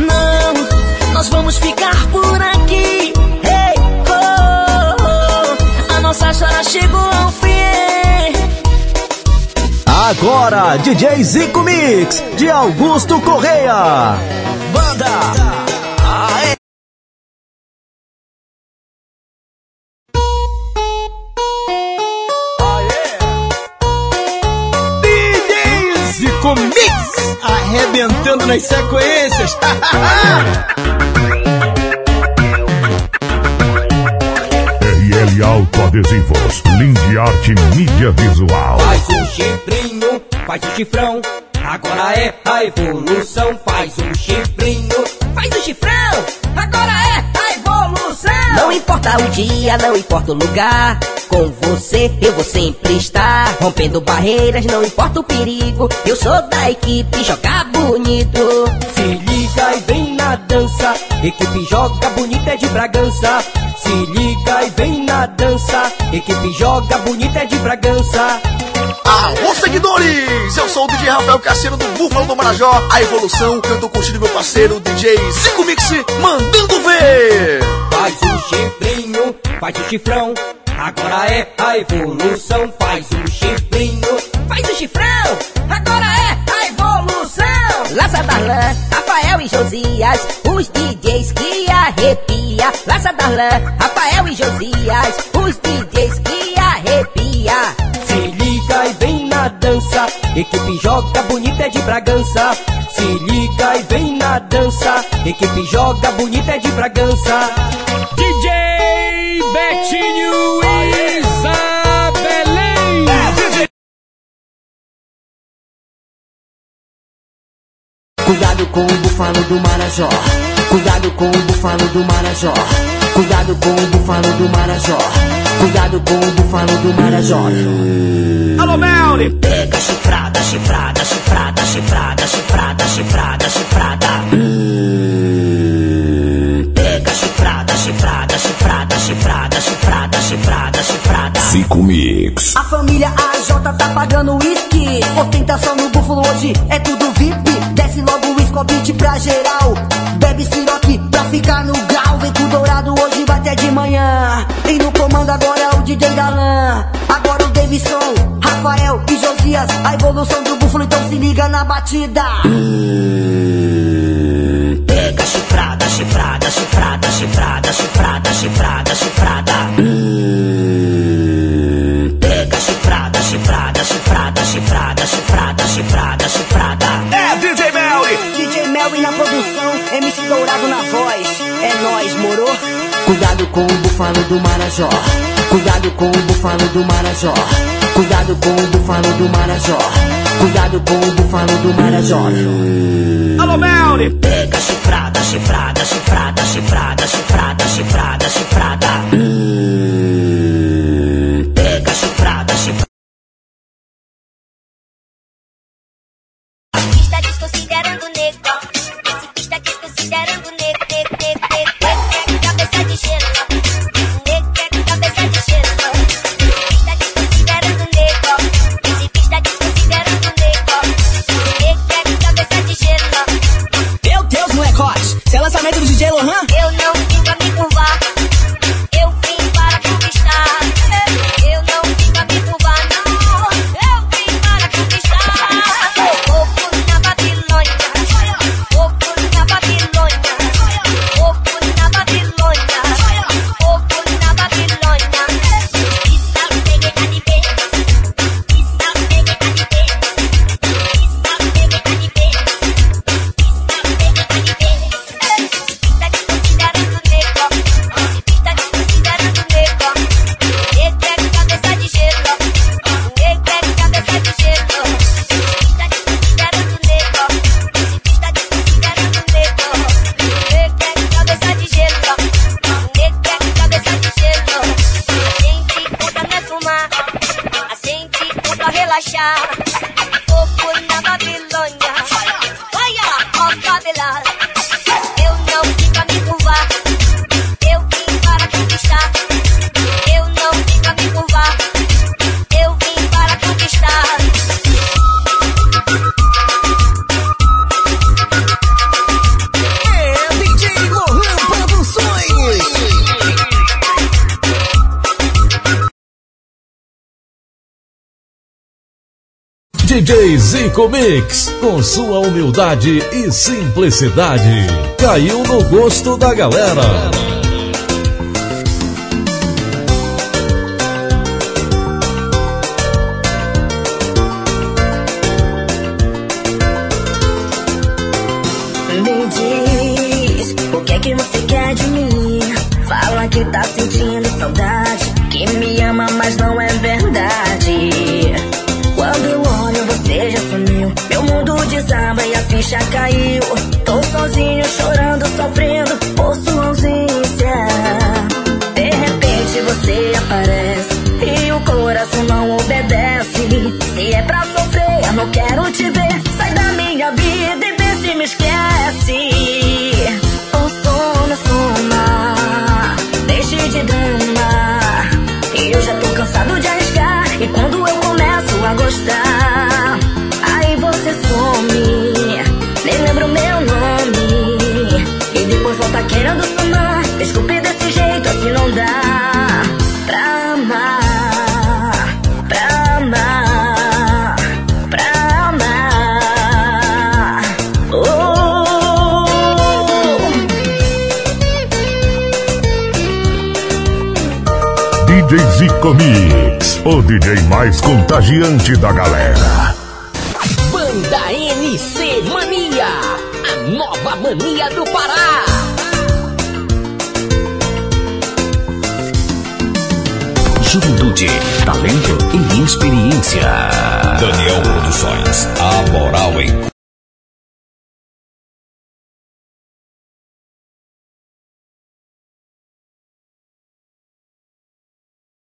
Speaker 13: Não, nós vamos ficar por aqui. nossa chora chegou ao fim.
Speaker 5: Agora, DJ Zico Mix, de Augusto Correia. Banda.
Speaker 27: Nas sequências.
Speaker 12: e autoadesivos. Linde Arte Mídia Visual.
Speaker 28: Faz um chifrinho, faz um chifrão. Agora é a evolução. Faz um chifrinho, faz um chifrão. Agora é a evolução.
Speaker 29: Não importa o dia, não importa o lugar. Com você eu vou sempre estar. Rompendo barreiras, não importa o perigo. Eu sou da equipe Joga Bonito.
Speaker 28: Se liga e vem na dança. Equipe Joga Bonita é de Bragança. Se liga e vem na dança. Equipe Joga Bonita é de Bragança.
Speaker 27: Alô, seguidores! Eu sou o DJ Rafael Caceiro do Búfalo do Marajó. A evolução que eu tô curtindo meu parceiro, DJ Zico Mix, mandando ver!
Speaker 28: Faz um chifrinho, faz um chifrão. Agora é a evolução, faz o um chifrinho. Faz o um chifrão, agora é a evolução.
Speaker 29: Laça Darlan, Rafael e Josias, os DJs que arrepia. Laça Darlan, Rafael e Josias, os DJs que arrepia.
Speaker 28: Se liga e vem na dança, equipe joga bonita é de Bragança. Se liga e vem na dança, equipe joga bonita é de Bragança.
Speaker 1: DJ Betinho
Speaker 8: Cuidado com o bufalo do Marajó. Cuidado com o bufalo do Marajó. Cuidado com o bufalo do Marajó. Cuidado com o bufalo do Marajó.
Speaker 10: Alô, Melly!
Speaker 30: Pega chifrada, chifrada, chifrada, chifrada, chifrada, chifrada, chifrada. Hum, pega chifrada, chifrada, chifrada, chifrada, chifrada, chifrada, chifrada.
Speaker 27: Zico Mix.
Speaker 8: A família AJ tá pagando uísque. Ostentação no búfalo hoje é tudo VIP. Desce logo escobite pra geral. Bebe siroque pra ficar no grau. Vem com dourado hoje vai até de manhã. E no comando agora é o DJ Galan. Agora o Davidson, Rafael e Josias. A evolução do búfalo, então se liga na batida.
Speaker 30: Hum, pega chifrada, chifrada, chifrada, chifrada, chifrada, chifrada, chifrada. Hum, pega chifrada, chifrada, chifrada, chifrada, chifrada, chifrada, chifrada.
Speaker 8: Cuidado com o bufalo do Marajó. Cuidado com o bufalo do Marajó. Cuidado com o bufalo do Marajó. Cuidado com o bufalo do Marajó.
Speaker 10: Alô, Melly!
Speaker 30: Pega chifrada, chifrada, chifrada, chifrada, chifrada, chifrada, chifrada. Pega chifrada, chifrada.
Speaker 28: DJ Lohan?
Speaker 5: Ó
Speaker 28: DJ
Speaker 2: Zico Mix, com sua humildade e simplicidade, caiu no gosto da galera.
Speaker 12: Mix, o DJ mais contagiante da galera.
Speaker 6: Banda NC Mania, a nova mania do Pará.
Speaker 31: Juventude, talento e experiência.
Speaker 27: Daniel Produções, a moral em